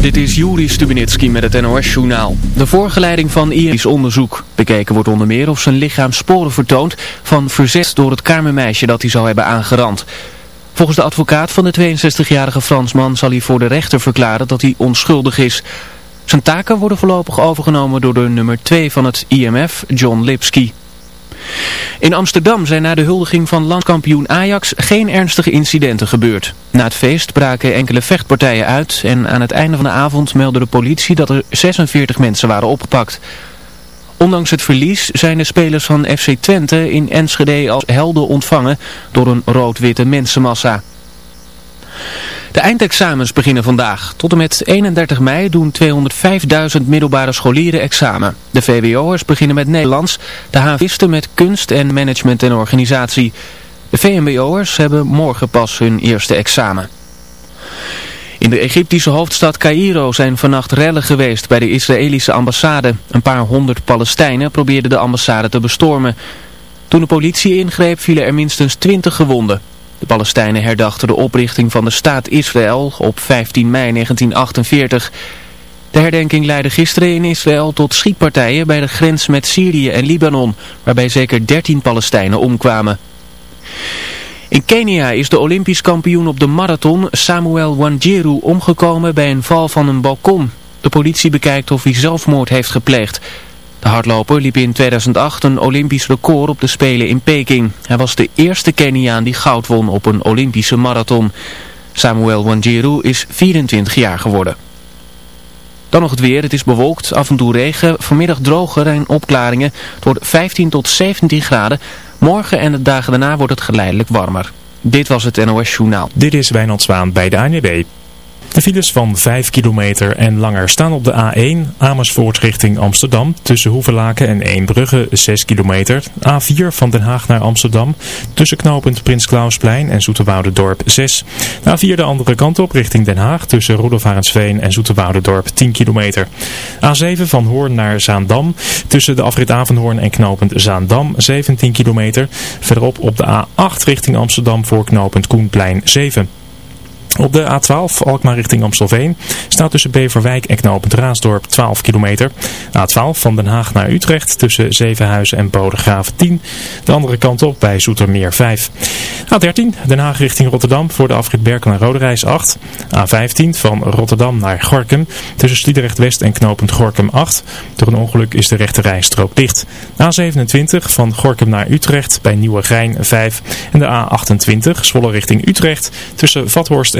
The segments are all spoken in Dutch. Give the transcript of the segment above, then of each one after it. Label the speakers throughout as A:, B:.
A: Dit is Juri Stubenitski met het NOS-journaal. De voorgeleiding van Irisch onderzoek. Bekeken wordt onder meer of zijn lichaam sporen vertoont van verzet door het kamermeisje dat hij zou hebben aangerand. Volgens de advocaat van de 62-jarige Fransman zal hij voor de rechter verklaren dat hij onschuldig is. Zijn taken worden voorlopig overgenomen door de nummer 2 van het IMF, John Lipsky. In Amsterdam zijn na de huldiging van landkampioen Ajax geen ernstige incidenten gebeurd. Na het feest braken enkele vechtpartijen uit en aan het einde van de avond meldde de politie dat er 46 mensen waren opgepakt. Ondanks het verlies zijn de spelers van FC Twente in Enschede als helden ontvangen door een rood-witte mensenmassa. De eindexamens beginnen vandaag. Tot en met 31 mei doen 205.000 middelbare scholieren examen. De VWO'ers beginnen met Nederlands, de havisten met kunst en management en organisatie. De VMBO'ers hebben morgen pas hun eerste examen. In de Egyptische hoofdstad Cairo zijn vannacht rellen geweest bij de Israëlische ambassade. Een paar honderd Palestijnen probeerden de ambassade te bestormen. Toen de politie ingreep vielen er minstens twintig gewonden. De Palestijnen herdachten de oprichting van de staat Israël op 15 mei 1948. De herdenking leidde gisteren in Israël tot schietpartijen bij de grens met Syrië en Libanon, waarbij zeker 13 Palestijnen omkwamen. In Kenia is de Olympisch kampioen op de marathon Samuel Wanjiru omgekomen bij een val van een balkon. De politie bekijkt of hij zelfmoord heeft gepleegd. De hardloper liep in 2008 een Olympisch record op de Spelen in Peking. Hij was de eerste Keniaan die goud won op een Olympische marathon. Samuel Wanjiru is 24 jaar geworden. Dan nog het weer. Het is bewolkt, af en toe regen, vanmiddag droger en opklaringen. Het wordt 15 tot 17 graden. Morgen en de dagen daarna wordt het geleidelijk warmer. Dit was het NOS Journaal.
B: Dit is Wijnand Zwaan bij de ANWB. De files van 5 kilometer en langer staan op de A1 Amersfoort richting Amsterdam tussen Hoevelaken en Eembrugge 6 kilometer. A4 van Den Haag naar Amsterdam tussen knooppunt Prins Klausplein en Dorp 6. A4 de andere kant op richting Den Haag tussen Roelofarensveen en Dorp 10 kilometer. A7 van Hoorn naar Zaandam tussen de afrit Avenhoorn en knooppunt Zaandam 17 kilometer. Verderop op de A8 richting Amsterdam voor knooppunt Koenplein 7. Op de A12 Alkmaar richting Amstelveen staat tussen Beverwijk en knooppunt Raasdorp 12 kilometer. A12 van Den Haag naar Utrecht tussen Zevenhuizen en Bodegraven 10. De andere kant op bij Zoetermeer 5. A13 Den Haag richting Rotterdam voor de afrit Berkel en Roderijs 8. A15 van Rotterdam naar Gorkum tussen Sliedrecht West en knooppunt Gorkum 8. Door een ongeluk is de rechte rijstrook dicht. A27 van Gorkum naar Utrecht bij Nieuwegein 5. En de A28 Zwolle richting Utrecht tussen Vathorst en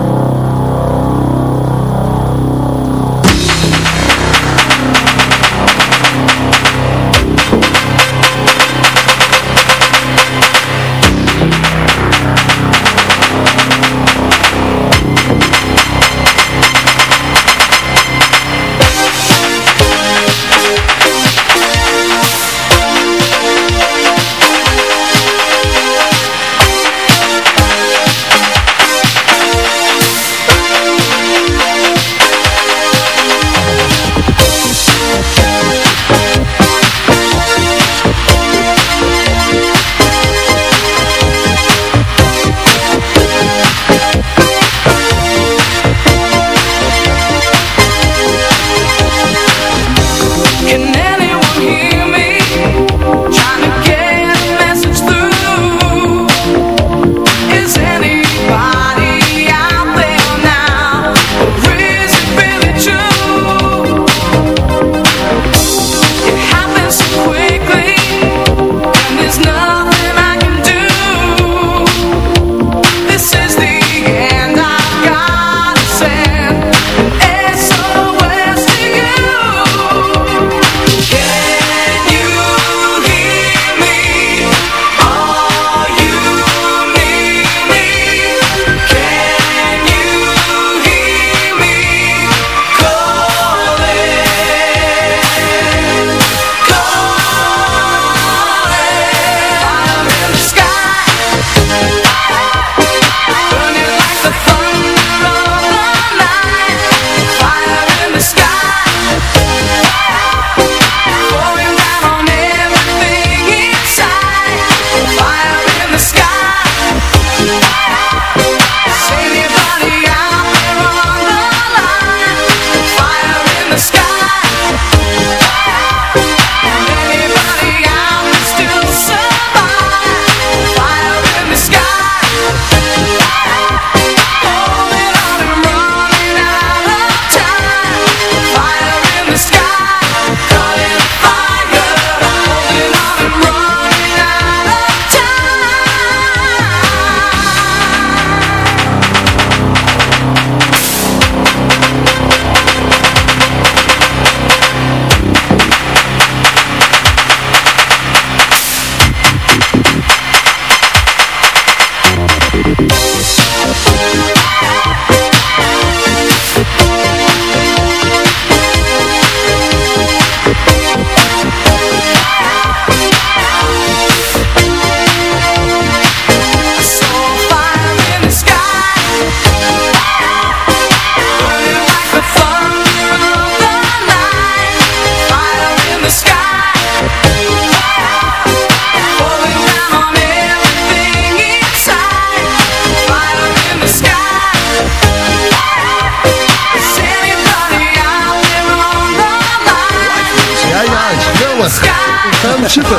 C: Super.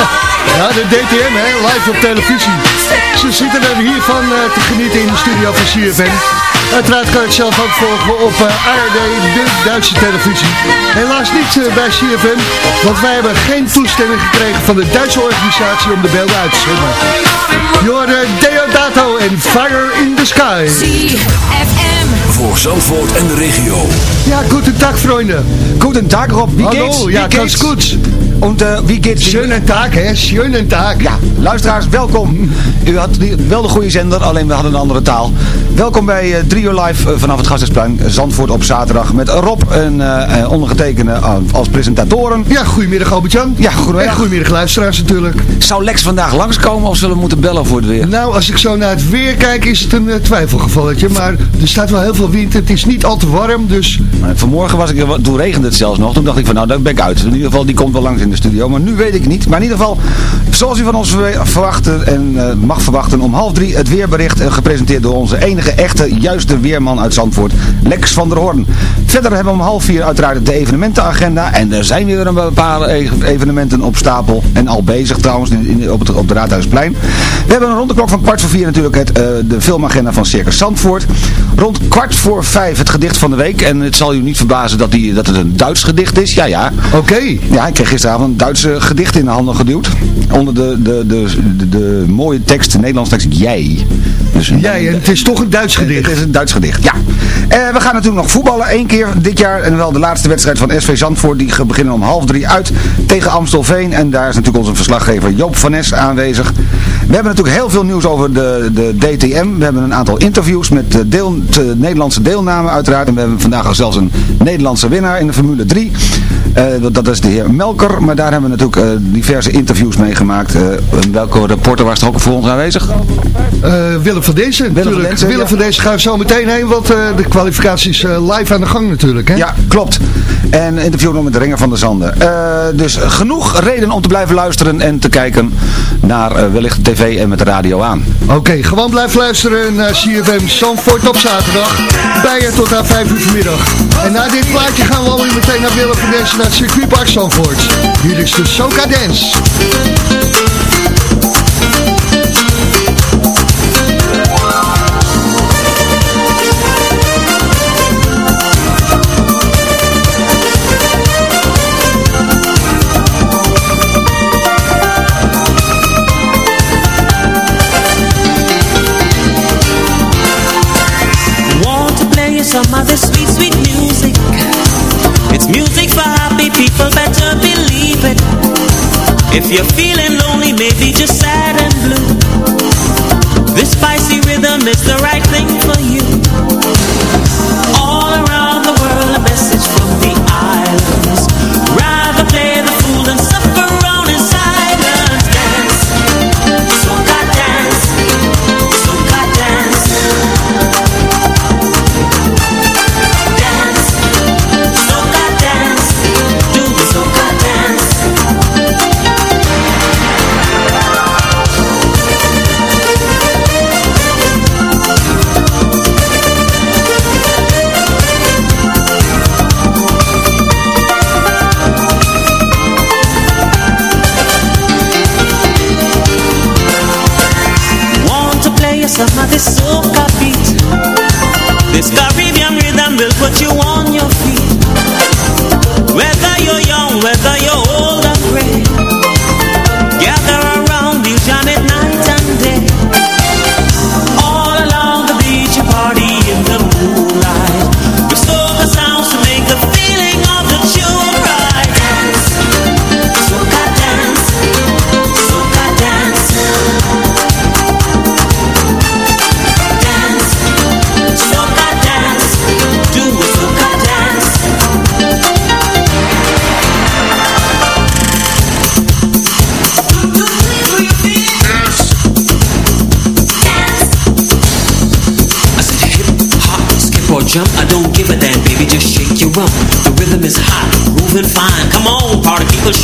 C: ja, de DTM, hè, live op televisie. Ze zitten er hiervan uh, te genieten in de studio van CFM. Uiteraard kan je het zelf ook volgen op uh, ARD, de Duitse televisie. Helaas niet uh, bij CFM, want wij hebben geen toestemming gekregen van de Duitse organisatie om de beelden uit te zenden. Jorde Deodato en Fire in the Sky.
D: CFM. Voor Zandvoort en de regio.
C: Ja, goedendag vrienden.
E: Goedendag Rob, wie
C: Hallo,
E: geht's?
C: ja, ganz goed.
E: Und uh, wie geht's?
C: Schönen Tag, hè? Schönen Tag.
E: Ja, luisteraars, welkom. U had wel de goede zender, alleen we hadden een andere taal. Welkom bij uh, 3 uur live uh, vanaf het Gasthuisplein, Zandvoort op zaterdag. Met Rob en uh, ondergetekende als presentatoren.
C: Ja, goedemiddag Albert-Jan.
E: Ja, goedemiddag.
C: En goedemiddag luisteraars natuurlijk.
E: Zou Lex vandaag langskomen of zullen we moeten bellen voor het weer?
C: Nou, als ik zo naar het weer kijk is het een twijfelgevalletje. Maar er staat wel heel veel wind. Het is niet al te warm, dus...
E: Vanmorgen was ik er, toen regende het zelfs nog. Toen dacht ik van nou, daar ben ik uit. In ieder geval, die komt wel langs in de studio. Maar nu weet ik niet. Maar in ieder geval, zoals u van ons verwachten en uh, mag verwachten, om half drie het weerbericht uh, gepresenteerd door onze enige echte, juiste weerman uit Zandvoort, Lex van der Hoorn. Verder hebben we om half vier uiteraard de evenementenagenda. En er zijn weer een paar evenementen op stapel. En al bezig trouwens in, op, het, op de Raadhuisplein. We hebben rond de klok van kwart voor vier natuurlijk het, uh, de filmagenda van Circus Zandvoort. Rond kwart voor vijf het gedicht van de week. En het zal u niet verbazen dat, die, dat het een Duits gedicht is. Ja, ja.
C: Oké. Okay.
E: Ja, ik kreeg gisteravond een Duitse gedicht in de handen geduwd. Onder de, de, de, de, de mooie tekst, de Nederlandse tekst, jij.
C: Dus jij, en het is toch een Duits gedicht.
E: Het is een Duits gedicht, ja. Uh, we gaan natuurlijk nog voetballen één keer dit jaar. En wel de laatste wedstrijd van SV Zandvoort. Die beginnen om half drie uit tegen Amstelveen. En daar is natuurlijk onze verslaggever Joop van Nes aanwezig. We hebben natuurlijk heel veel nieuws over de, de DTM. We hebben een aantal interviews met deel, de Nederlandse deelname uiteraard. En we hebben vandaag al zelfs een Nederlandse winnaar in de Formule 3. Uh, dat is de heer Melker. Maar daar hebben we natuurlijk uh, diverse interviews mee gemaakt. Uh, welke reporter was er ook voor ons aanwezig?
C: Willem van Dezen
E: Willem
C: natuurlijk.
E: van Dezen,
C: Willem
E: ja.
C: van Dezen gaat zo meteen heen. Want de kwalificatie is live aan de gang natuurlijk. Hè?
E: Ja, klopt. En interview nog met de Ringer van de Zanden. dus genoeg reden om te blijven luisteren en te kijken naar wellicht de tv en met de radio aan.
C: Oké, okay, gewoon blijven luisteren naar CFM Zandvoort op zaterdag. Bij je tot aan 5 uur vanmiddag. En na dit plaatje gaan we alweer meteen naar Willem van Dezen naar het circuitpark Zandvoort. Hier is de Soca Dance.
F: If you're feeling lonely, maybe just sad and blue. This spicy rhythm is the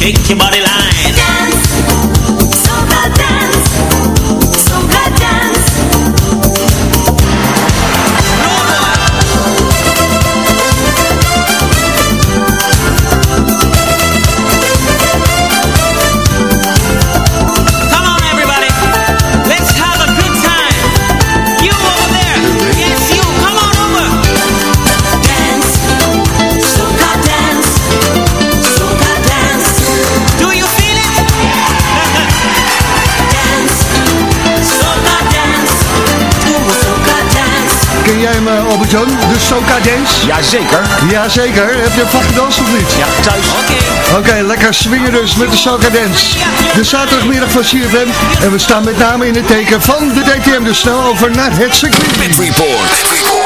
F: shake your body
C: Albert-Jan? De Soca Dance?
E: Jazeker.
C: Jazeker. Heb je hem van gedanst of niet?
E: Ja, thuis.
C: Oké, okay, lekker swingen dus met de Soca Dance. De zaterdagmiddag van CFM. En we staan met name in het teken van de DTM. Dus snel over naar het circuit.
D: Pit Report.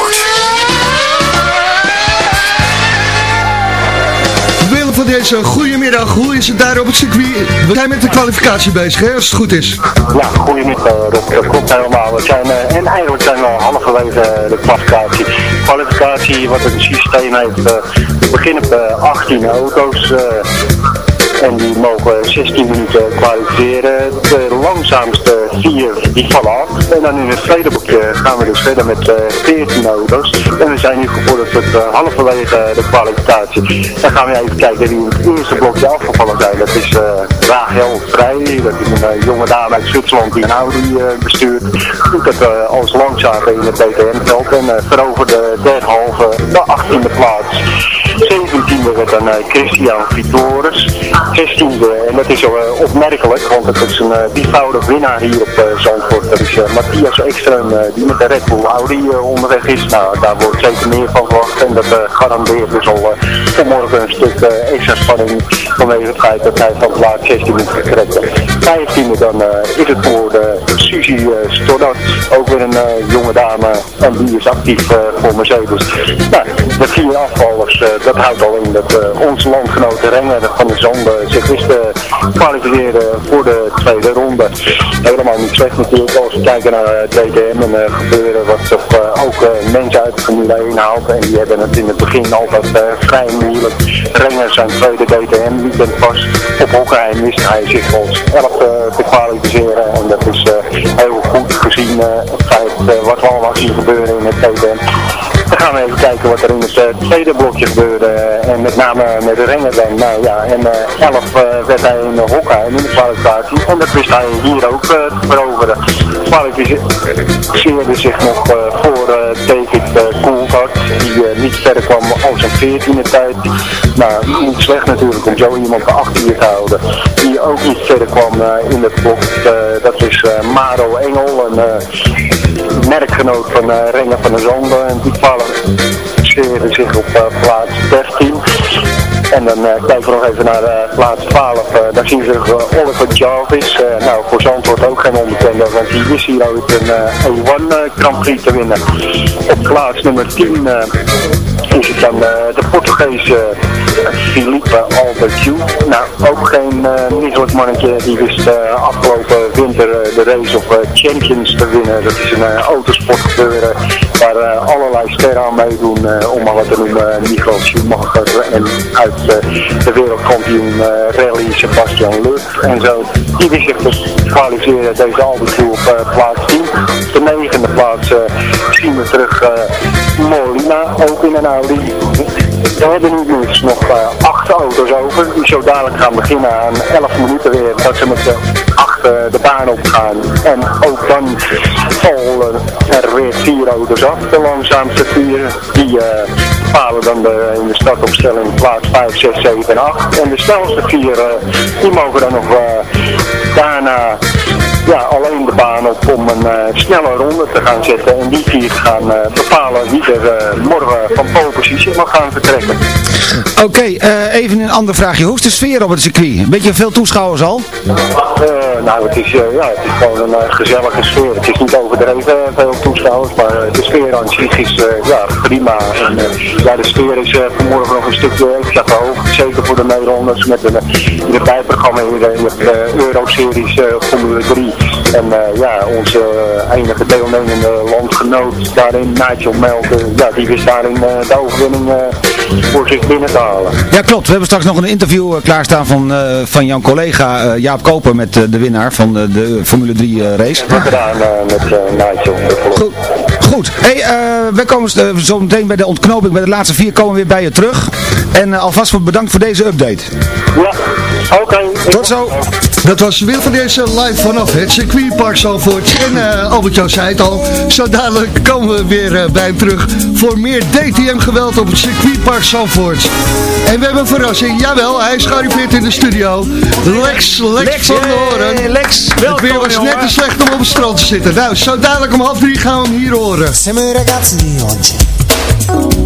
C: Deze goedemiddag. Hoe is het daar op het circuit? We zijn met de kwalificatie bezig, hè, als het goed is.
G: Ja, goedemiddag. Dat, dat klopt helemaal. We zijn, uh, en eigenlijk zijn we al halverwege de kwalificatie. Kwalificatie, wat een systeem heeft. We beginnen op 18 auto's. En die mogen 16 minuten kwalificeren. De langzaamste vier die vallen af. En dan in het tweede boekje gaan we dus verder met 14 auto's. En we zijn nu gevorderd tot uh, halverwege de kwalificatie. Dan gaan we even kijken wie in het eerste blokje afgevallen zijn. Dat is Rachel Vrij. Dat is een jonge dame uit Zwitserland die een Audi bestuurt. Doet dat als langzaam in het DTM-veld. En veroverde derhalve de 18e plaats. 17e werd dan Christian Vitoris. 16e, en dat is wel opmerkelijk, want het is een drievoudig winnaar hier op Zandvoort. Dat is Matthias Ekström, die met de Red Bull Audi onderweg is. Nou, daar wordt zeker meer van verwacht en dat garandeert dus al vanmorgen een stuk extra spanning vanwege het feit dat hij van plaats 16 is gekregen. 15e dan is het voor de Suzy ook weer een jonge dame en die is actief voor Mercedes. Nou, de vier afvallers, dat houdt al in dat onze landgenoten Renger van de Zonde zich wisten kwalificeren voor de tweede ronde. Helemaal niet slecht natuurlijk als we kijken naar DTM en uh, gebeuren wat toch uh, ook uh, mensen uit de Formule 1 haalt. En die hebben het in het begin altijd vrij moeilijk. Renger zijn tweede DTM weekend pas. Op Hockenheim wist hij zich als 11 te kwalificeren. En dat is heel goed gezien het feit wat we allemaal zien gebeuren in het DTM. Dan gaan we even kijken wat er in het tweede blokje gebeurde. en met name met de Renger dan. Nou ja, en 11 werd hij in Hockenheim in de kwalificatie. En dat wist hij hier ook te veroveren. Kwalificeerde zich nog voor David Coulthard. Die niet verder kwam als een 14e tijd. Nou, niet slecht natuurlijk om zo iemand achter je te houden. Die ook niet verder kwam in het blok. dat is Maro Engel, een merkgenoot van Renger van der Zonde. En die kwalificeerde zich op plaats 13. En dan uh, kijken we nog even naar uh, plaats 12. Uh, daar zien we uh, Oliver Jarvis. nou, voor Zandvoort ook geen onbekende, want die wist hier ooit een A1 Grand Prix te winnen. Op plaats nummer 10 is het dan de Portugese Filipe Albertiu. Nou, ook geen misselijk mannetje. Die wist afgelopen winter de race of Champions te winnen. Dat is een autosport gebeuren waar allerlei sterren aan meedoen. om maar wat te noemen, Michael Schumacher en uit de wereldkampioen rally Sebastian Luf en zo. Die wist zich dus kwalificeren deze Albertu op plaats 10. Op de negende plaats zien we terug Molina, ook in een Audi. We hebben nu dus nog acht auto's over, die zo dadelijk gaan beginnen aan 11 minuten weer, dat ze met z'n acht de baan op gaan. En ook dan vallen er weer vier auto's af, de langzaamste vier, die bepalen dan de, in de startopstelling plaats 5, 6, 7 en 8. En de snelste vier, die mogen dan nog daarna ja, alleen de baan op om een uh, snelle ronde te gaan zetten. En die vier gaan uh, bepalen wie er uh, morgen van pole positie mag gaan vertrekken.
E: Oké, okay, even een andere vraagje. Hoe is de sfeer op het circuit? Een beetje veel toeschouwers al?
G: Nou, het is, ja, het is gewoon een gezellige sfeer. Het is niet overdreven veel toeschouwers, maar de sfeer aan zich is ja, prima. En, ja, de sfeer is vanmorgen nog een stukje extra hoog. Zeker voor de Nederlanders met een, het bijprogramma in de, de Euro-series Formule 3. En ja, onze enige deelnemende landgenoot daarin, Nigel Melken, ja, die wist daarin de overwinning voor zich binnen te halen.
E: Ja, klopt. We hebben straks nog een interview klaarstaan van, van jouw collega Jaap Koper met de winnaar van de Formule 3 race.
G: Dat gedaan met Nigel.
E: Goed. Goed. Hey, wij komen zo meteen bij de ontknoping, bij de laatste vier komen we weer bij je terug. En alvast bedankt voor deze update.
G: Ja, oké. Okay.
E: Tot zo.
C: Dat was weer van deze live vanaf het circuitpark Zalvoort. En uh, Albert-Jan zei het al, zo dadelijk komen we weer uh, bij hem terug voor meer DTM-geweld op het circuitpark Zalvoort. En we hebben een verrassing, jawel, hij is gearriveerd in de studio. Lex, Lex, Lex van de Horen.
H: Lex, welkom
C: Het weer was net te slecht om op het strand te zitten. Nou, zo dadelijk om half drie gaan we hem hier horen.
I: Siamo i ragazzi di oggi,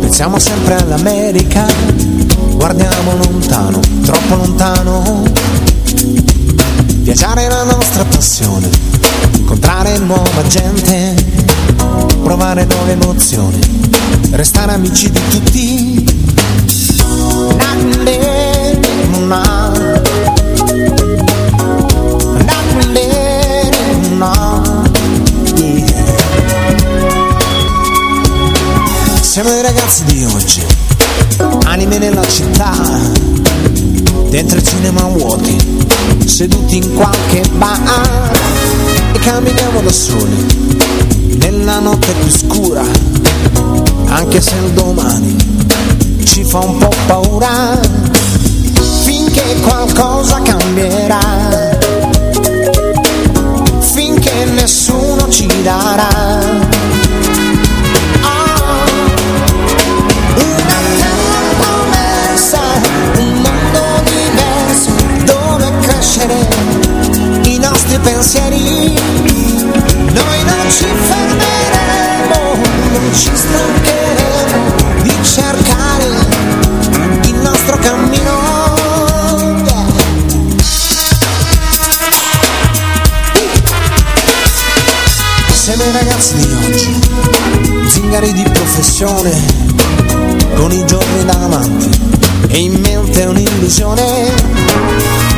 I: pensiamo sempre all'America, guardiamo lontano, troppo lontano Viaggiare è la nostra passione, incontrare nuova gente, provare nuove emozioni, restare amici di tutti. Siamo i ragazzi di oggi, anime nella città, dentro il cinema vuoti seduti in qualche bar e camminiamo da soli nella notte più scura, anche se il domani ci fa un po' paura, finché qualcosa cambierà, finché nessuno ci darà pensieri, noi non ci fermeremo, non ci stancheremo di cercare il nostro cammino. Siamo i ragazzi di oggi, zingari di professione, con i giorni davanti e in mente un'illusione.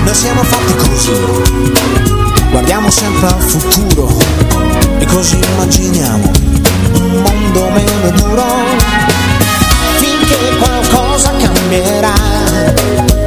I: Noi siamo fatti così Guardiamo sempre al futuro e così immaginiamo un mondo meno duro finché qualcosa cambierà.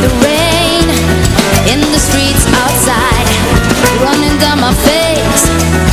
J: the rain in the streets outside running down my face.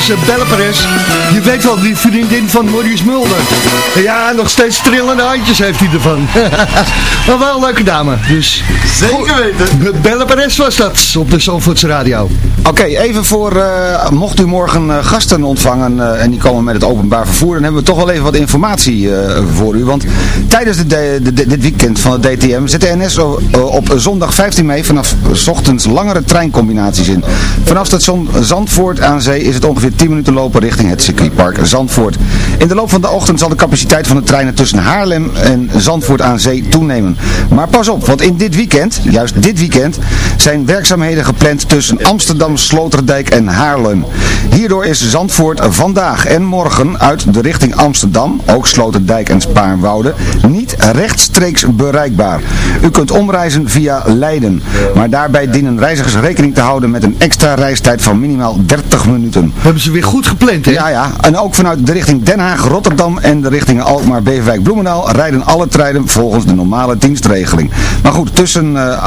J: Eigen Belgische Bellepares. Je weet wel, die vriendin van Maurice Mulder. Ja, nog steeds trillende handjes heeft hij ervan. maar wel een leuke dame, dus...
E: Zeker weten.
J: Bellepares was dat, op de Zandvoortse Radio.
E: Oké, even voor, eh, mocht u morgen eh, gasten ontvangen eh, en die komen met het openbaar vervoer, dan hebben we toch wel even wat informatie voor u. Want tijdens de, de, de, dit weekend van de DTM zet de NS op zondag 15 mei vanaf s ochtends langere treincombinaties in. Vanaf station Zandvoort aan zee is het ongeveer 10 minuten lopen richting het circuitpark Zandvoort. In de loop van de ochtend zal de capaciteit van de treinen tussen Haarlem en Zandvoort aan zee toenemen. Maar pas op, want in dit weekend, juist dit weekend, zijn werkzaamheden gepland tussen Amsterdam, Sloterdijk en Haarlem. Hierdoor is Zandvoort vandaag en morgen uit de richting Amsterdam, ook Sloterdijk en Spaarnwoude, niet rechtstreeks bereikbaar. U kunt omreizen via Leiden, maar daarbij dienen reizigers rekening te houden met een extra reistijd van minimaal 30 minuten.
J: Hebben ze weer goed gepland, hè?
E: Ja, ja. En ook vanuit de richting Den Haag, Rotterdam en de richting Alkmaar, Beverwijk, Bloemendaal rijden alle treinen volgens de normale dienstregeling. Maar goed, tussen uh,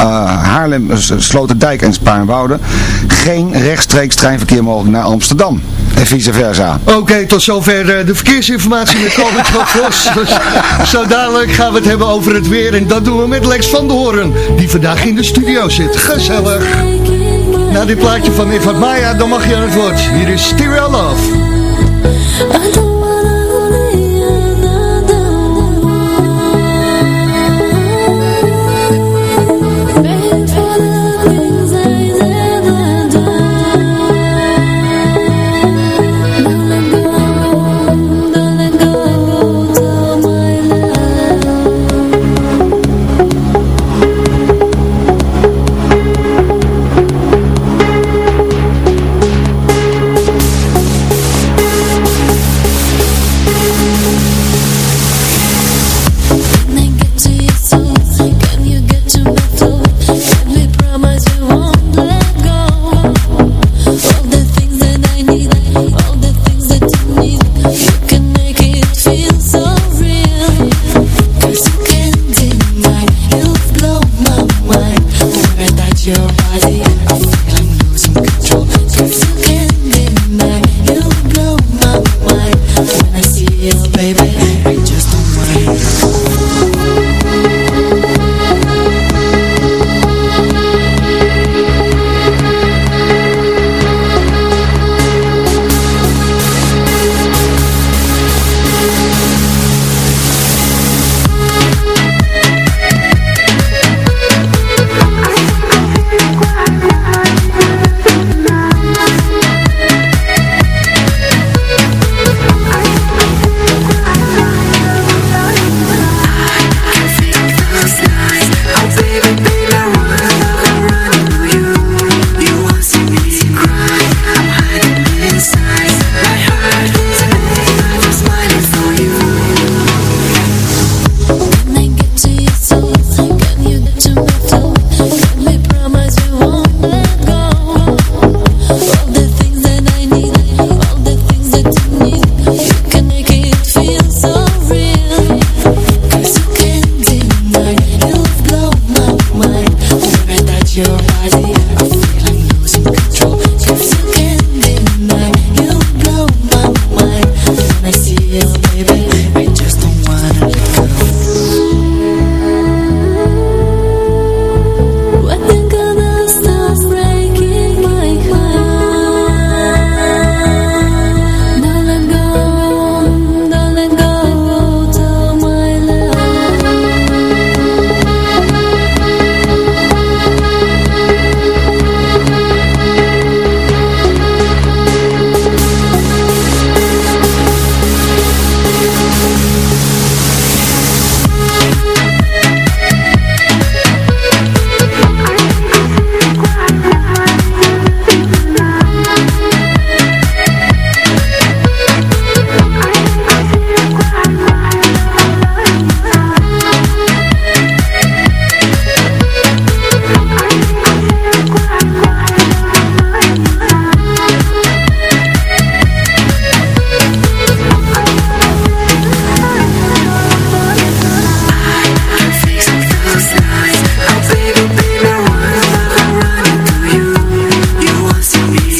E: Haarlem, Sloterdijk en Spaarnwoude geen rechtstreeks treinverkeer mogelijk naar Amsterdam. En vice versa.
J: Oké, tot zover uh, de verkeersinformatie met Albert van Vos. Dus, zo dadelijk gaan we het hebben over het weer. En dat doen we met Lex van de Hoorn, die vandaag in de studio zit. Gezellig. Na dit plaatje van Eva Maya, dan mag je aan het woord. Hier is Stereo Love.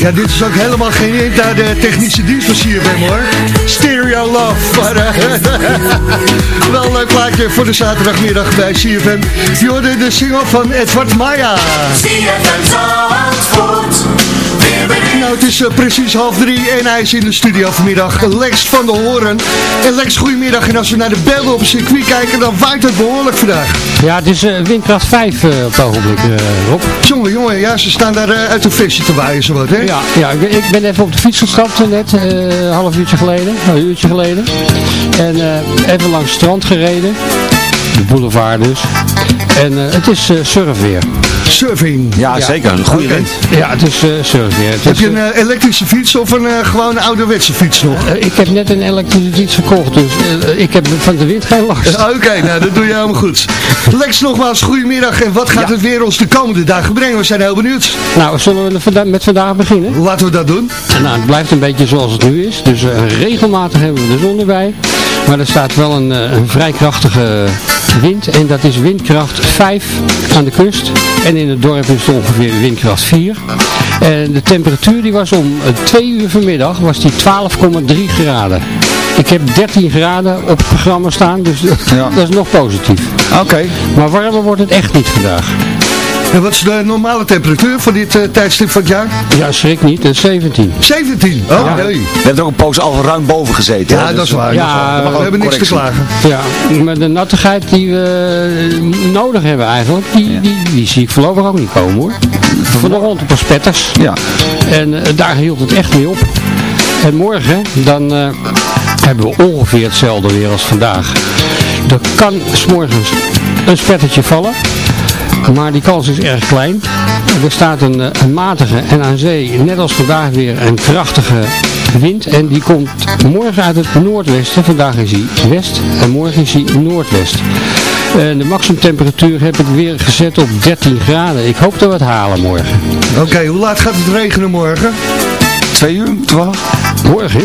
C: Ja, dit is ook helemaal geen naar de technische dienst van CFM hoor. Stereo Love. Maar, wel een leuk plaatje voor de zaterdagmiddag bij CFM. Je hoorde de single van Edward Maya.
K: CFM Zandvoort.
C: Nou, het is eh, precies half drie en hij is in de studio vanmiddag. Lex van de Horen. En Lex, goedemiddag. En als we naar de beelden op het circuit kijken, dan waait het behoorlijk vandaag.
H: Ja, het is eh, windkracht 5 eh, op het ogenblik, Rob.
C: Jongen, jongen, ja, ze staan daar uit de visje te waaien, zowat, hè?
H: Ja, ja ik, ben, ik ben even op de fiets gestapt net, een half uurtje geleden, nou, een uurtje geleden. En even langs het strand gereden, de boulevard dus. En het is surfweer.
C: Surfing.
E: Ja, zeker. Een goede wind.
H: Ja, het is eh, surfweer. Het
C: Heb
H: is,
C: je een eh, elektrische fiets of een eh, gewoon ouderwetse fiets nog?
H: ik heb net een elektrische fiets gekocht, dus ik heb van de wind geen last.
C: Oké, nou dat doe je helemaal goed. Lex, nogmaals, goedemiddag. En wat gaat het weer ons de komende dagen brengen? We zijn heel benieuwd.
H: Nou, zullen we vanda- met vandaag beginnen?
C: Laten we dat doen.
H: Nou, het blijft een beetje zoals het nu is. Dus eh, regelmatig hebben we de zon erbij. Maar er staat wel een, eh, een vrij krachtige wind. En dat is windkracht 5 aan de kust. En in het dorp is het ongeveer windkracht 4. En de temperatuur die was om 2 uur vanmiddag was die 12,3 graden. Ik heb 13 graden op het programma staan, dus
E: Ja.
H: dat is nog positief.
E: Oké.
H: Maar warmer wordt het echt niet vandaag.
C: En wat is de normale temperatuur voor dit eh, tijdstip van het jaar?
H: Ja, schrik niet, het is 17.
C: 17. Oh,
H: Ja.
C: nee.
E: Je hebt ook een poos al ruim boven gezeten.
C: Ja,
E: hè?
C: dat is
E: Dus-
C: waar.
H: Ja,
C: dat is waar. we hebben niks te klagen.
H: Ja, maar de nattigheid die we nodig hebben eigenlijk, die, die, die zie ik voorlopig ook niet komen hoor. Vanochtend een paar spetters.
E: Ja.
H: En eh, daar hield het echt mee op. En morgen, dan eh, hebben we ongeveer hetzelfde weer als vandaag. Er kan s'morgens een spettertje vallen. Maar die kans is erg klein. Er staat een, eh, een matige en aan zee, net als vandaag weer, een krachtige wind. En die komt morgen uit het noordwesten. Vandaag is hij west en morgen is hij noordwest. En de maximumtemperatuur heb ik weer gezet op 13 graden. Ik hoop dat we het halen morgen.
C: Oké, hoe laat gaat het regenen morgen?
E: Twee uur, toevallig?
H: Morgen?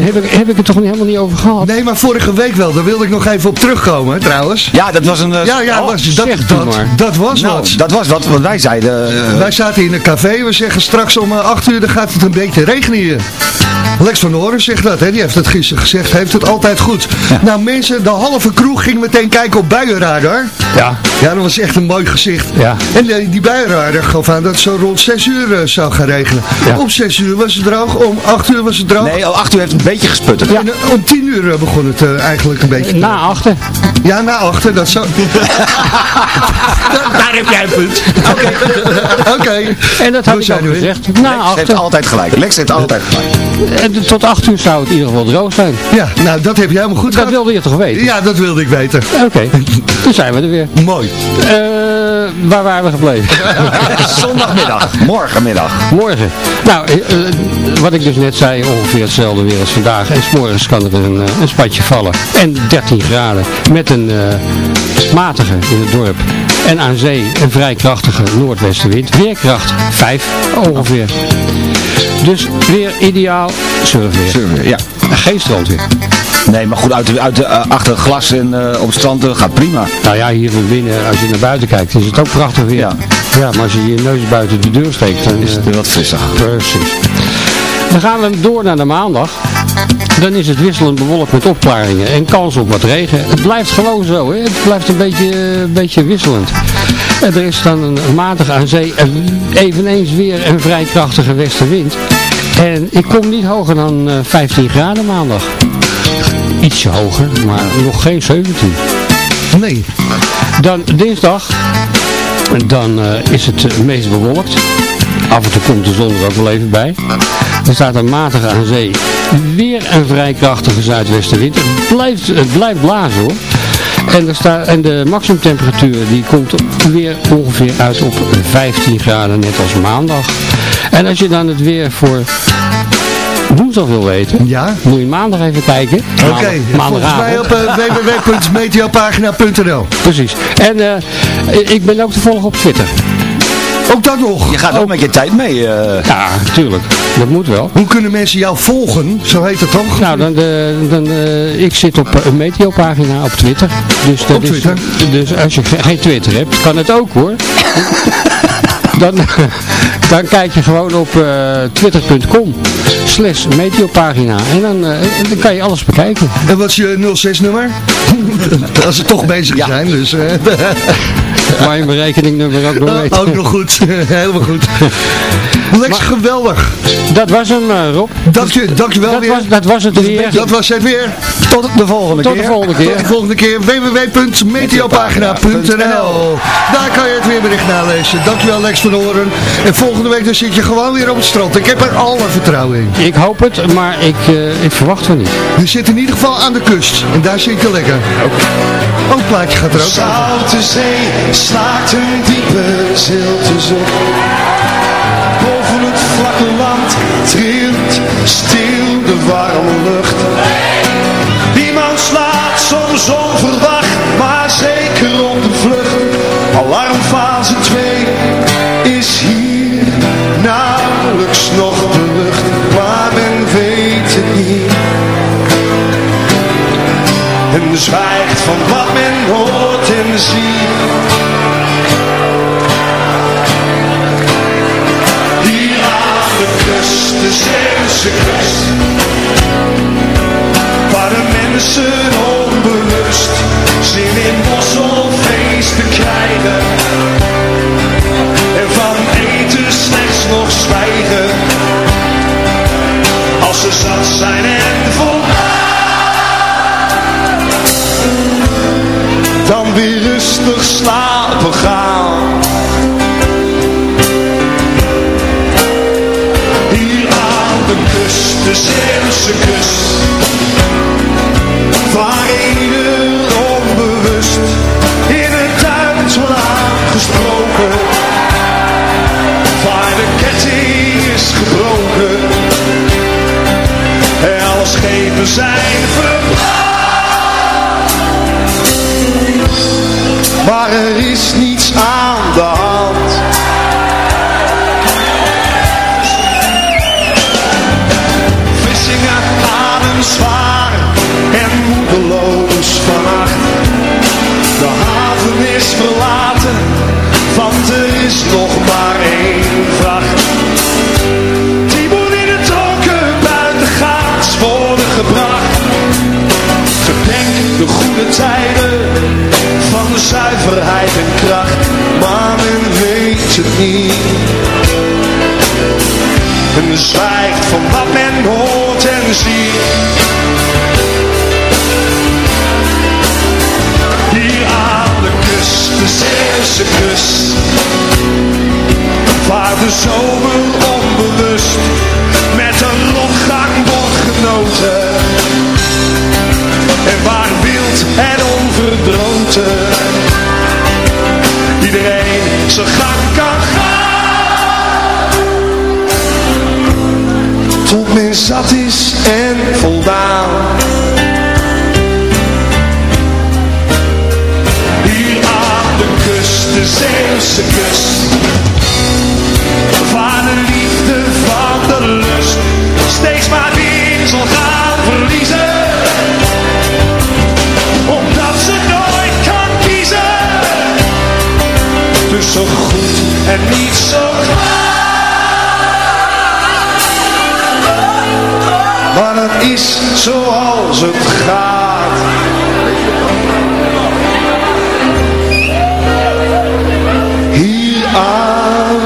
H: Heb ik, heb ik het toch helemaal niet over gehad?
C: Nee, maar vorige week wel. Daar wilde ik nog even op terugkomen, trouwens.
E: Ja, dat was een... eh,
C: Ja, ja,
E: oh,
C: was, dat, dat,
H: maar.
C: dat was
E: nou,
C: wat.
E: dat was wat, wat wij zeiden. eh,
C: Wij zaten in een café. We zeggen straks om 8 uur dan gaat het een beetje regenen hier. Lex van Horen zegt dat, hè? die heeft het gisteren gezegd. Heeft het altijd goed. Nou mensen, de halve kroeg ging meteen kijken op buienradar.
H: Ja.
C: Ja, dat was echt een mooi gezicht.
H: Ja.
C: En eh, die buienradar gaf aan dat het zo rond 6 uur eh, zou gaan regenen.
H: Ja.
C: Om 6 uur was het droog, om 8 uur was het droog.
E: nee, al acht uur heeft het een beetje gesputterd.
C: En eh, om 10 uur begon het eigenlijk een beetje.
H: Na achter.
C: Ja, na achter, dat zou... Daar heb jij een punt. Oké.
H: En dat
C: Hoe
H: had ik
C: we?
H: gezegd.
E: Lex
H: Na
E: heeft
H: achter.
E: altijd gelijk. Lex heeft altijd gelijk.
H: Tot 8 uur zou het in ieder geval droog zijn.
C: Ja, nou dat heb je helemaal goed
H: Dat
C: gehad.
H: wilde je toch weten?
C: Ja, dat wilde ik weten.
H: Oké, toen zijn we er weer.
C: Mooi.
H: Eh, waar waren we gebleven?
E: Zondagmiddag. Morgenmiddag.
H: Morgen. Nou, eh, eh, wat ik dus net zei, ongeveer hetzelfde weer als vandaag. En s'morgens kan er een, een spatje vallen. En 13 graden. Met een eh, matige in het dorp. En aan zee een vrij krachtige noordwestenwind. Weerkracht 5 ongeveer. Dus weer ideaal surfweer.
E: Surfen, ja.
H: Geen strandweer.
E: Nee, maar goed, uit, de, uit de, eh, achter het glas en eh, op het strand eh, gaat prima.
H: Nou ja, hier binnen, als je naar buiten kijkt, is het ook prachtig weer.
E: Ja.
H: Ja, maar als je je neus buiten de deur steekt, dan
E: Is het weer wat frissig.
H: Precies. Dan gaan we door naar de maandag. Dan is het wisselend bewolkt met opklaringen en kans op wat regen. Het blijft gewoon zo, hè? het blijft een beetje, een beetje wisselend. En er is dan een matige aan zee en eveneens weer een vrij krachtige westenwind. En ik kom niet hoger dan eh, 15 graden maandag. Ietsje hoger, maar nog geen 17.
C: Nee.
H: Dan dinsdag, dan eh, is het eh, meest bewolkt. Af en toe komt de zon er ook wel even bij. Er staat een matige aan zee. Weer een vrij krachtige zuidwestenwind. Het blijft, het blijft blazen hoor. En, er staat, en de maximumtemperatuur die komt weer ongeveer uit op 15 graden, net als maandag. En als je dan het weer voor woensdag wil weten,
C: Ja.
H: moet je maandag even kijken.
C: Oké,
H: Maandag-
C: volgens mij op uh, www.meteopagina.nl
H: Precies. En eh, ik ben ook te volgen op Twitter.
C: Ook dat nog.
E: Je gaat ook met je tijd mee. eh.
H: Ja, natuurlijk. Dat moet wel.
C: Hoe kunnen mensen jou volgen? Zo heet het toch?
H: Nou, dan, de, dan, eh, ik zit op een Meteo-pagina op Twitter. Dus dat
C: Op
H: is,
C: Twitter?
H: Dus als je ge- geen Twitter hebt, kan het ook hoor. dan Dan kijk je gewoon op eh, twitter.com slash meteopagina. En dan, eh, dan kan je alles bekijken.
C: En wat is je 06 nummer? Als we toch bezig zijn, dus... eh,
H: Waar je ook nog
C: ook nog goed. Helemaal goed. Lex, geweldig.
H: Dat was hem, eh, Rob.
C: Dank je, dank je wel
H: Dat
C: weer.
H: was, dat was het weer.
C: Dat was het weer.
E: Tot de volgende
H: Tot
E: keer.
H: de volgende
C: Tot
H: keer.
C: de volgende keer. www.meteopagina.nl Daar kan je het weerbericht nalezen. Dankjewel Lex van Horen. En volgende week dan zit je gewoon weer op het strand. Ik heb er alle vertrouwen in.
H: Ik hoop het, maar ik, eh, ik verwacht van niet.
C: Je zit in ieder geval aan de kust. En daar zit je lekker. Een plaatje gaat er ook.
L: Zoute zee slaakt een diepe zilte zon. Boven het vlakke land trilt stil de warme lucht. Iemand slaat soms onverwacht, maar zeker op de vlucht. Alarmfase 2 En zwijgt van wat men hoort en ziet. Hier aan de kust, de Zeeuwse kust. Waar de mensen onbewust zin in mosselfeesten krijgen. En van eten slechts nog zwijgen. Als ze zat zijn en voldaan. Dan weer rustig slapen gaan. Hier aan de kust, de Zeeuwse kust, de zuiverheid en kracht, maar men weet het niet. En zwijgt van wat men hoort en ziet. Hier aan de kust, de Zeeuwse kust, waar de zomer onbewust met een rotgang wordt genoten. Iedereen zijn gang kan gaan. Tot men zat is en voldaan. Hier aan de kust, de Zeeuwse kust tussen goed en niet zo kwaad. Maar het is zoals het gaat. Hier aan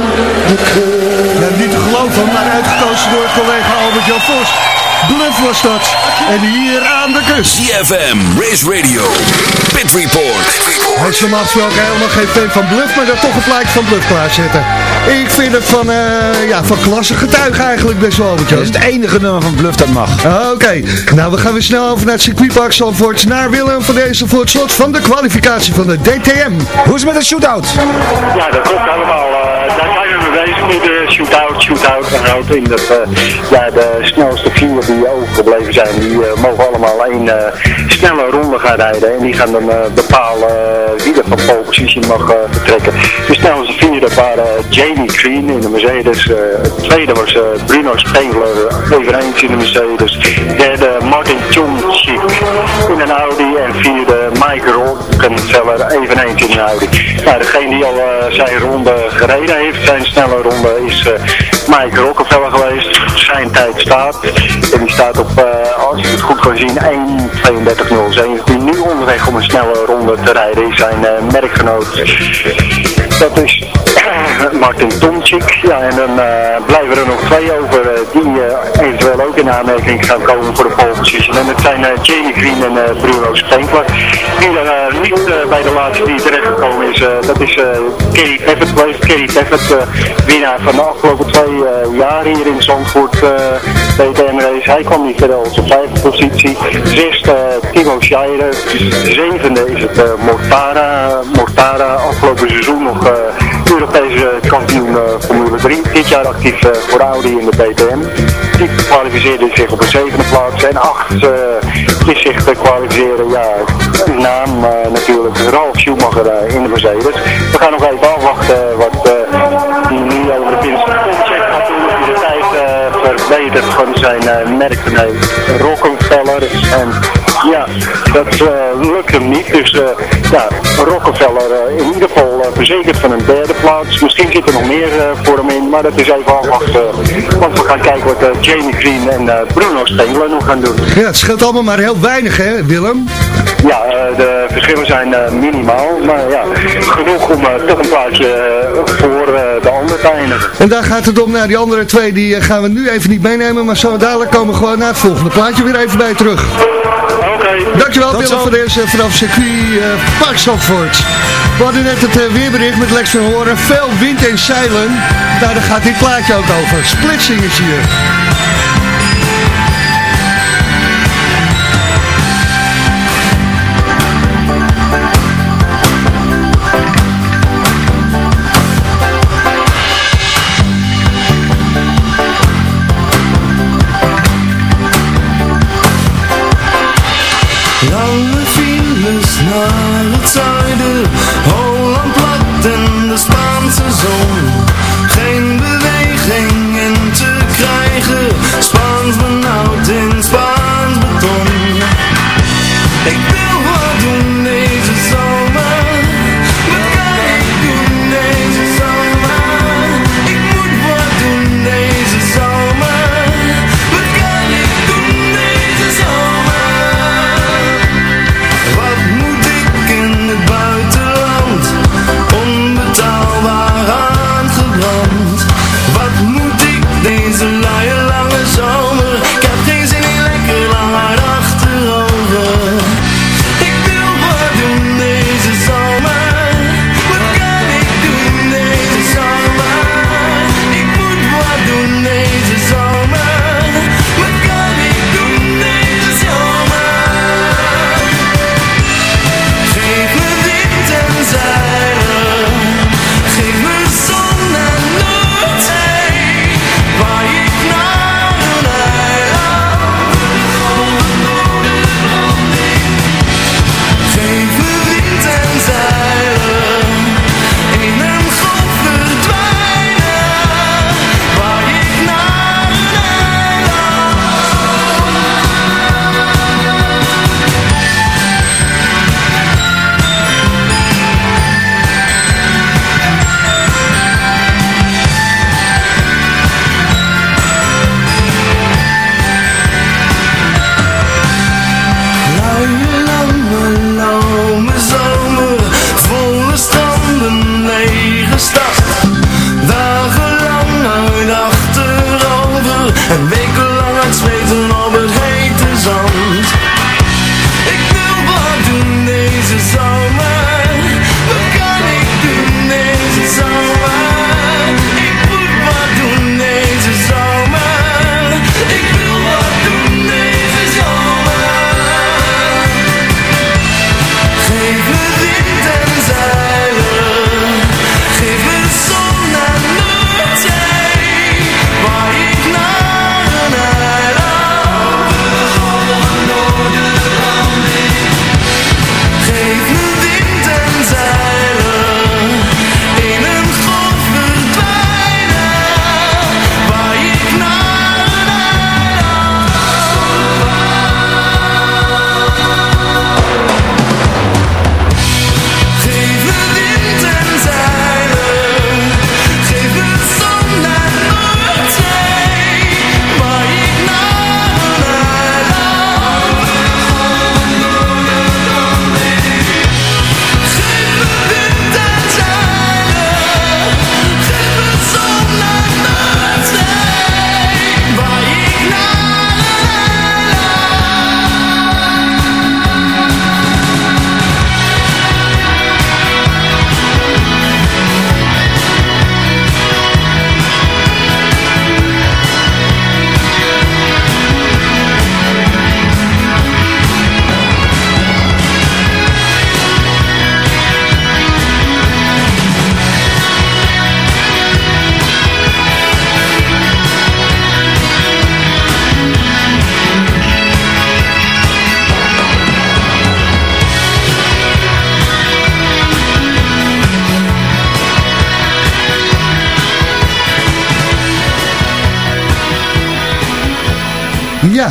L: de kust.
C: Ja, niet te geloven, maar uitgekozen door collega Albert-Jan Vos. Bluff was dat. En hier aan de kust.
D: CFM, Race Radio, Pit Report.
C: Hij is normaal gesproken helemaal geen fan van Bluff, maar dan toch een plaatje van Bluff klaarzetten. Ik vind het van, eh, ja, van klasse getuige eigenlijk best wel.
E: Dat is het enige nummer van Bluff dat mag.
C: Oké, nou we gaan weer snel over naar het circuitpark Zandvoort, naar Willem van deze voor het slot van de kwalificatie van de DTM.
E: Hoe is het met de shootout?
G: Ja, dat klopt allemaal. Eh, daar zijn we mee bezig met de shootout, shootout. En houdt in dat eh, ja, de snelste vier die overgebleven zijn, die eh, mogen allemaal één snelle ronde gaan rijden. En die gaan dan bepalen wie er van pole position mag vertrekken. De snelste vierde waren Jamie Green in de Mercedes. tweede was Bruno Spengler, eveneens in de Mercedes. Derde Martin Chomchik in een Audi. En vierde Mike Rockenfeller eveneens in de Audi. Nou, degene die al zijn ronde gereden heeft, zijn snelle ronde, is uh, Mike Rockenfeller geweest. Zijn tijd staat. En die staat op, als je het goed kan zien, 1.32.07. Die nu onderweg om een snelle ronde te rijden is zijn merkgenoot. Dat is Martin Tomczyk. Ja, en dan blijven er nog twee over die eventueel ook in aanmerking gaan komen voor de pole position. En dat zijn Jamie Green en Bruno Steenkler. Die er niet bij de laatste die terechtgekomen is, dat is Kerry Paffett geweest. Kerry Paffett, winnaar van de afgelopen twee jaar hier in Zandvoort BTM race. Hij kwam niet verder op vijfde positie. Zesde Timo Scheider. Zevende is het Mortara. Mortara afgelopen seizoen nog Europese kampioen Formule 3. Dit jaar actief voor Audi in de BTM. Die kwalificeerde zich op de zevende plaats. En acht is zich te kwalificeren, ja, naam natuurlijk, Ralf Schumacher in de Mercedes. We gaan nog even afwachten wat nu over de. De tijd verbeterd van zijn uh, merkneem Rockefeller. En ja, dat lukt hem niet. Dus ja, Rockefeller in ieder geval verzekerd van een derde plaats. Misschien zit er nog meer voor hem in, maar dat is even afwachten. want we gaan kijken wat Jamie Green en Bruno Stengler nog gaan doen.
C: Ja, het scheelt allemaal maar heel weinig hè, Willem?
G: Ja, de verschillen zijn minimaal, maar ja, genoeg om toch een plaatje voor de andere te eindigen.
C: En daar gaat het om, naar die andere twee, die gaan we nu even niet meenemen, maar zo dadelijk komen we gewoon naar het volgende plaatje weer even bij terug.
G: Oké.
C: Dankjewel Willem voor deze vanaf circuit uh, Park Zandvoort. We hadden net het uh, weerbericht met Lex van Horen, veel wind en zeilen. Daar gaat dit plaatje ook over. Splitsing is hier.
M: Lange files naar het zuiden, Holland plat en de Spaanse zon.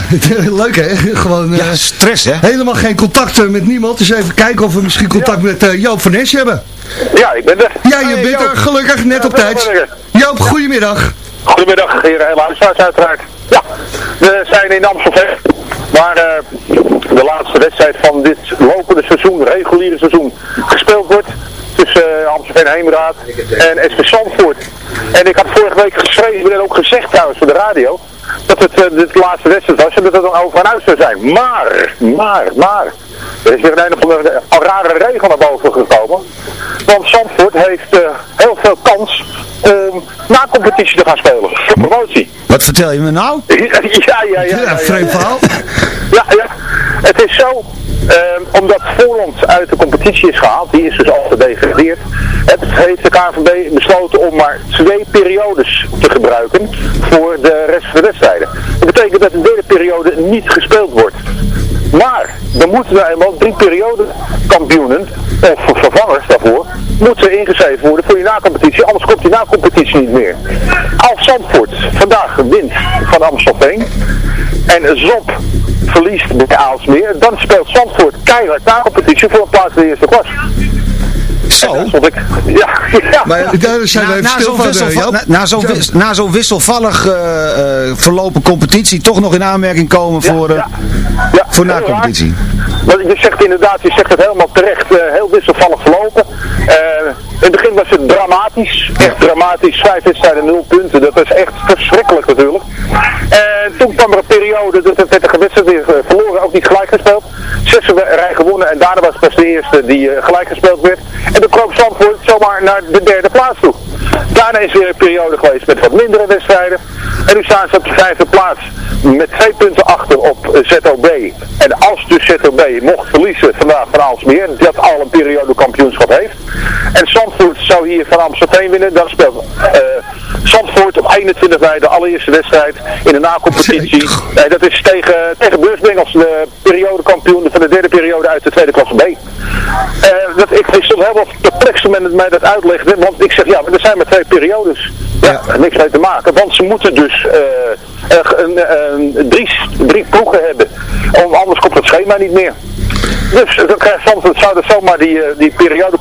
C: leuk hè? Gewoon
E: Ja, stress hè?
C: helemaal geen contact eh, met niemand. Dus even kijken of we misschien contact met eh, Joop van Nes hebben.
N: Ja, ik ben er.
C: Ja, je bent er gelukkig net op tijd. Joop, goedemiddag.
N: Goedemiddag, heren en luisteraars uiteraard. Ja, we zijn in Amstelveen, waar eh, de laatste wedstrijd van dit lopende seizoen, reguliere seizoen, gespeeld wordt. Tussen uh, Amstelveen Heemraad en SV Zandvoort. En ik had vorige week geschreven en ook gezegd trouwens voor de radio, dat het dit de laatste wedstrijd was en dat het dan over en uit zou zijn. Maar, maar, maar, er is weer een of andere een rare regel naar boven gekomen. Want Zandvoort heeft uh, heel veel kans om na competitie te gaan spelen. Voor promotie.
E: Wat vertel je me nou?
N: Ja, ja, ja. Ja,
C: Ja, vreemd verhaal.
N: ja, ja. Het is zo, ehm, omdat Voorland uit de competitie is gehaald, die is dus al gedegradeerd, heeft de KNVB besloten om maar twee periodes te gebruiken voor de rest van de wedstrijden. Dat betekent dat de derde periode niet gespeeld wordt. Maar, dan moeten er eenmaal drie periodekampioenen, of vervangers daarvoor, moeten ingeschreven worden voor die nacompetitie, anders komt die nacompetitie niet meer. Als Zandvoort vandaag wint van Amstelveen en Zop verliest bij Aalsmeer, dan speelt Zandvoort keihard nacompetitie voor een plaats in de eerste klas.
E: Zo.
N: Daar stond ik, ja, ja.
C: Maar daar zijn we even
E: Na
C: stil
E: zo'n
C: van, eh,
E: wisselva- na- na zo'n wis- zo'n wisselvallig eh, eh, verlopen competitie toch nog in aanmerking komen voor, eh,
N: Ja,
E: voor na-competitie.
N: Maar je zegt inderdaad, je zegt het helemaal terecht, eh, heel wisselvallig verlopen. Eh, in het begin was het dramatisch, echt dramatisch, vijf wedstrijden, nul punten. Dat is echt verschrikkelijk natuurlijk. En toen kwam er een periode, dat het werd de wedstrijd weer verloren, ook niet gelijk gespeeld. Zes rij gewonnen en daarna was het pas de eerste die gelijk gespeeld werd. En toen kroop Zandvoort zomaar naar de derde plaats toe. Daarna is weer een periode geweest met wat mindere wedstrijden. En nu staan ze op de vijfde plaats met twee punten achter op ZOB. En als dus ZOB mocht verliezen vandaag van Aalsmeer, dat al een periode kampioenschap heeft. En Zandvoort zou hier van Amstelveen winnen, dan speelt eh Zandvoort op 21 mei de allereerste wedstrijd in de nacompetitie. Nee, dat is tegen, tegen Beursbengels, de periodekampioen van de derde periode uit de tweede klasse B. Eh, dat, ik stond helemaal perplex toen men mij dat uitlegde, want ik zeg ja, maar er zijn maar twee periodes. Ja, niks mee te maken, want ze moeten dus eh, eh, een, een, drie, drie ploegen hebben, om, anders komt het schema niet meer. Dus dan krijgt Zandvoort zou dat zomaar die, eh, die periode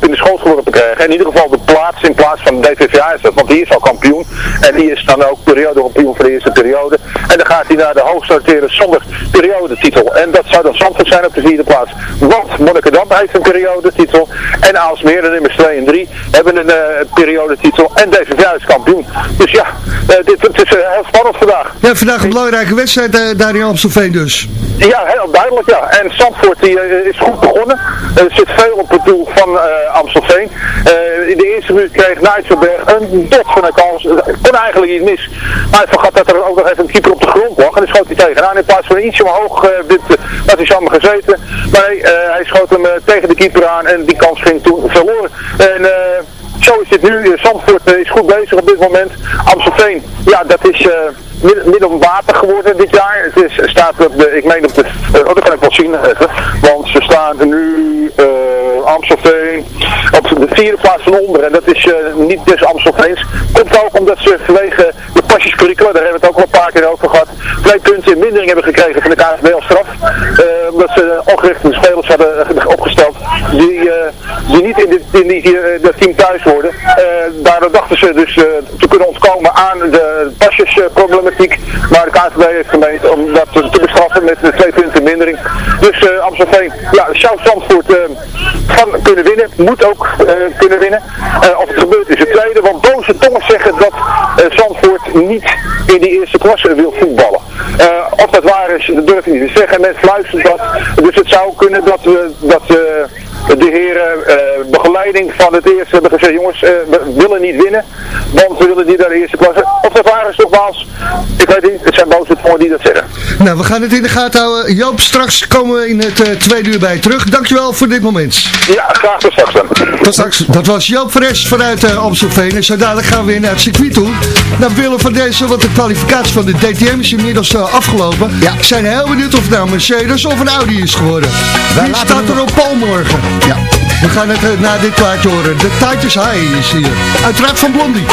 N: in de school geworpen krijgen. In ieder geval de plaats in plaats van de DVVA is dat, want die is al kampioen. En die is dan ook periodekampioen voor de eerste periode. En dan gaat hij naar de hoogstsorteren zonder periodetitel. En dat zou dan Zandvoort zijn op de vierde plaats. Want Monnikendam heeft een periodetitel. En Aalsmeer, de nummers 2 en 3, hebben een eh, periodetitel. En DVVA is kampioen. Dus ja, eh, dit, het is eh, heel spannend vandaag.
C: Ja, vandaag een belangrijke wedstrijd eh, daar in Amstelveen dus.
N: Ja, heel duidelijk, ja. En Zandvoort die, eh, is goed begonnen. Er zit veel op het doel van eh, Amstelveen. Eh, in de eerste minuut kreeg Nijtselberg een dot van een kans. Kon eigenlijk niet mis. Maar hij vergat dat er ook nog even een keeper op de grond lag. En dan schoot hij tegenaan. In plaats van ietsje omhoog uh, dit, had hij samen gezeten. Maar hij schoot hem tegen de keeper aan. En die kans ging toen verloren. En... Zo is het nu. Zandvoort is goed bezig op dit moment. Amstelveen, ja, dat is midden op water geworden dit jaar. Het is, staat op de, ik meen op de, oh, dat kan ik wel zien. Want ze staan nu, uh, Amstelveen, op de vierde plaats van onder. En dat is niet dus Amstelveens. Komt ook omdat ze vanwege de pasjescurricula, daar hebben we het ook al een paar keer over gehad, twee punten in mindering hebben gekregen van de KNVB als straf. Omdat ze ongerichte spelers hadden opgesteld die, die niet in, dit, in die, dat team thuis worden. daardoor dachten ze dus te kunnen ontkomen aan de pasjesproblematiek. Maar de KNVB heeft gemeend om dat te, bestraffen met de twee punten mindering. Dus uh, Amstelveen, ja, zou Zandvoort van kunnen winnen, moet ook kunnen winnen. of het gebeurt is het tweede, want boze tongen zeggen dat Zandvoort niet in die eerste klasse wil voetballen. of dat waar is, dat durf ik niet te zeggen. Men fluistert dat. Dus het zou kunnen dat we dat de heren uh, begeleiding van het eerste hebben gezegd, jongens, uh, we willen niet winnen, want we willen niet naar de eerste klasse. Is nogmaals, ik weet niet, het zijn boze tongen die dat zeggen.
C: Nou, we gaan het in de gaten houden. Joop, straks komen we in het uh, tweede uur bij je terug. Dankjewel voor dit moment.
N: Ja, graag tot straks dan.
C: Tot straks. Dat was Joop Fres vanuit uh, Amstelveen. En zo dadelijk gaan we weer naar het circuit toe. Naar Willem van deze, want de kwalificatie van de DTM is inmiddels uh, afgelopen.
E: Ja.
C: We zijn heel benieuwd of het nou een Mercedes of een Audi is geworden. Wij Wie staat er op Paul morgen?
E: Ja.
C: We gaan het uh, na dit plaatje horen. De Titus High is hier. Uiteraard van Blondie.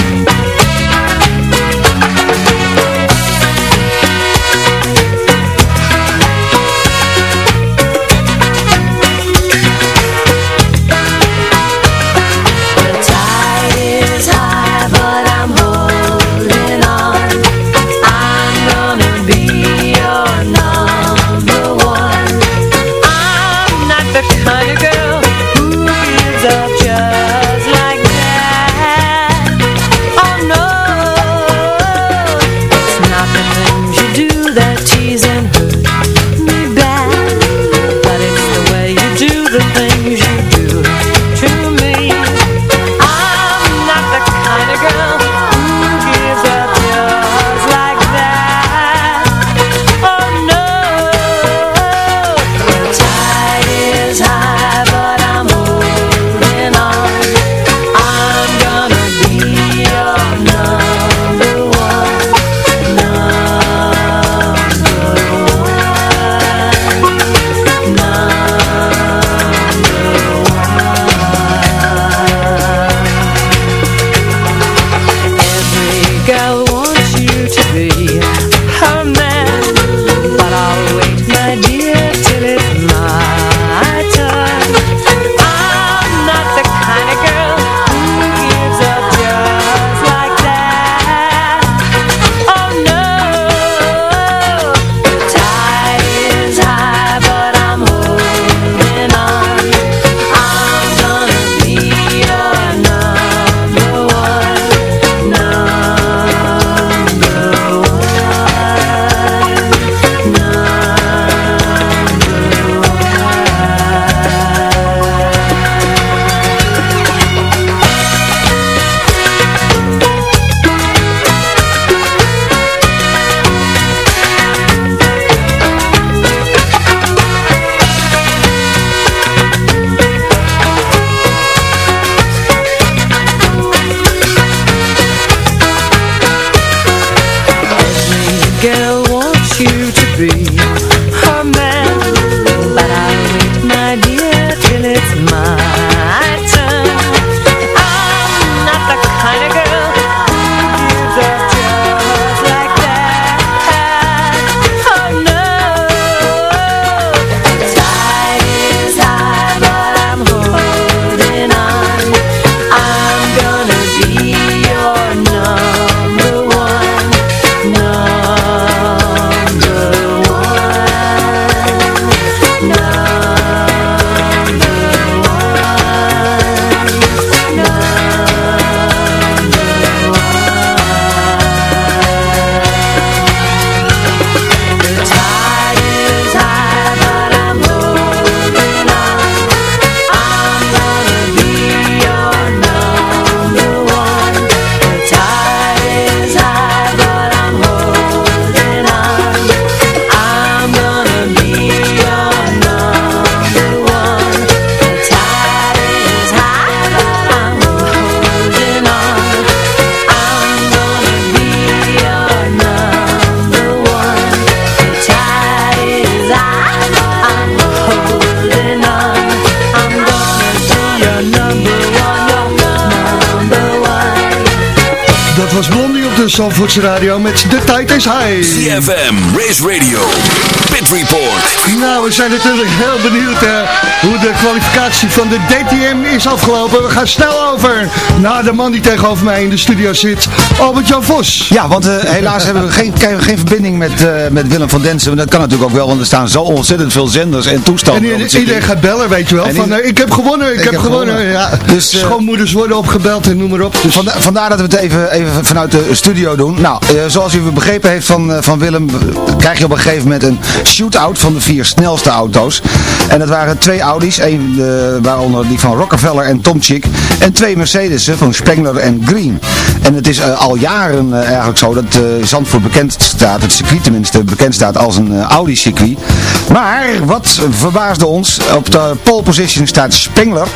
C: Zandvoortse Radio met De Tijd is High.
D: CFM, Race Radio, Pit Report.
C: Nou, we zijn natuurlijk heel benieuwd uh, hoe de kwalificatie van de DTM is afgelopen. We gaan snel over naar de man die tegenover mij in de studio zit, Albert-Jan Vos.
E: Ja, want uh, helaas hebben we geen, geen verbinding met, uh, met Willem van Densen. Dat kan natuurlijk ook wel, want er staan zo ontzettend veel zenders en toestanden.
C: En iedereen gaat bellen, weet je wel. En van, ik heb gewonnen, ik, ik heb, heb gewonnen. gewonnen. Ja. Dus, Schoonmoeders worden opgebeld en noem maar op.
E: Dus... Vanda vandaar dat we het even, even vanuit de studio doen. Nou, zoals u begrepen heeft van, van Willem, krijg je op een gegeven moment een shootout van de vier snelste auto's. En dat waren twee Audi's, een, uh, waaronder die van Rockefeller en Tomczyk. En twee Mercedes'en van Spengler en Green. En het is uh, al jaren uh, eigenlijk zo dat Zandvoort bekend staat, het circuit tenminste bekend staat als een Audi-circuit. Maar wat verbaasde ons, op de pole position staat Spengler,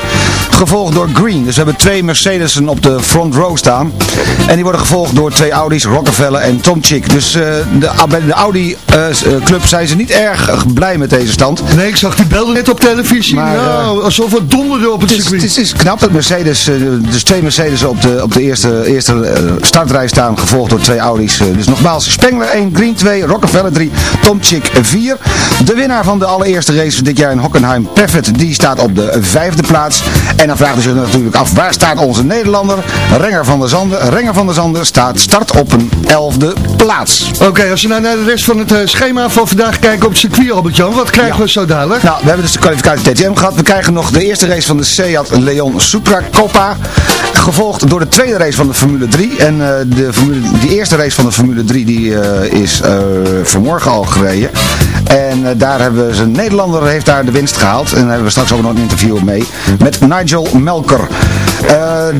E: gevolgd door Green. Dus we hebben twee Mercedes'en op de front row staan. En die worden gevolgd door twee Audi's, Rockefeller en Tomczyk. Dus de, bij de Audi-club zijn ze niet erg blij met deze stand.
C: Nee, ik zag die belden net op televisie. Maar, nou, alsof het donderde op het,
E: het
C: circuit.
E: Het is, knap dat Mercedes, dus twee Mercedes op de, op de eerste, eerste startrij staan, gevolgd door twee Audi's. Dus nogmaals, Spengler 1, Green 2, Rockefeller 3, Tomczyk 4. De winnaar van de allereerste race dit jaar in Hockenheim, Perfect, die staat op de vijfde plaats. En dan vragen ze zich natuurlijk af, waar staat onze Nederlander? Renger van der Zanden. Renger van der Zanden staat start op een elfde plaats.
C: Oké, als we nou naar de rest van het uh, schema van vandaag kijken op het circuit, Albert-Jan, wat krijgen ja. we zo dadelijk?
E: Nou, we hebben dus de kwalificatie TTM gehad. We krijgen nog de eerste race van de Seat Leon Supra Copa. Gevolgd door de tweede race van de Formule 3. En uh, de, Formule, die eerste race van de Formule 3 die, uh, is uh, vanmorgen al gereden. En daar hebben we, een Nederlander heeft daar de winst gehaald. En daar hebben we straks ook nog een interview mee. Met Nigel Melker.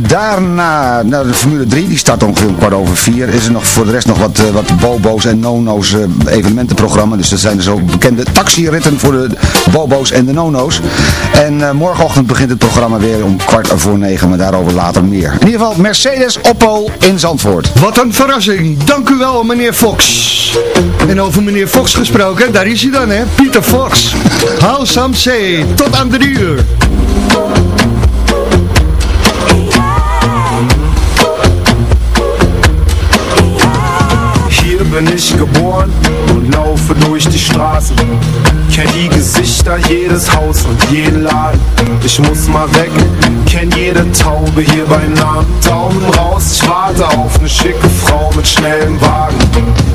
E: daarna, nou, de Formule 3, die start ongeveer een kwart over vier. Is er nog voor de rest nog wat, wat bobo's en nono's evenementenprogramma. Dus dat zijn dus ook bekende taxiritten voor de bobo's en de nono's. En morgenochtend begint het programma weer om kwart voor negen. Maar daarover later meer. In ieder geval Mercedes Oppo in Zandvoort.
C: Wat een verrassing. Dank u wel meneer Fox. En over meneer Fox gesproken, daar hij dan hè. Pieter Fox. Hou say. Tot aan drie uur.
O: Hier bin ich geboren und laufe durch die Straßen. Kenn die Gesichter, jedes Haus und jeden Laden. Ich muss mal weg, kenn jede Taube hier beim Namen. Daumen raus, ich warte auf eine schicke Frau mit schnellem Wagen.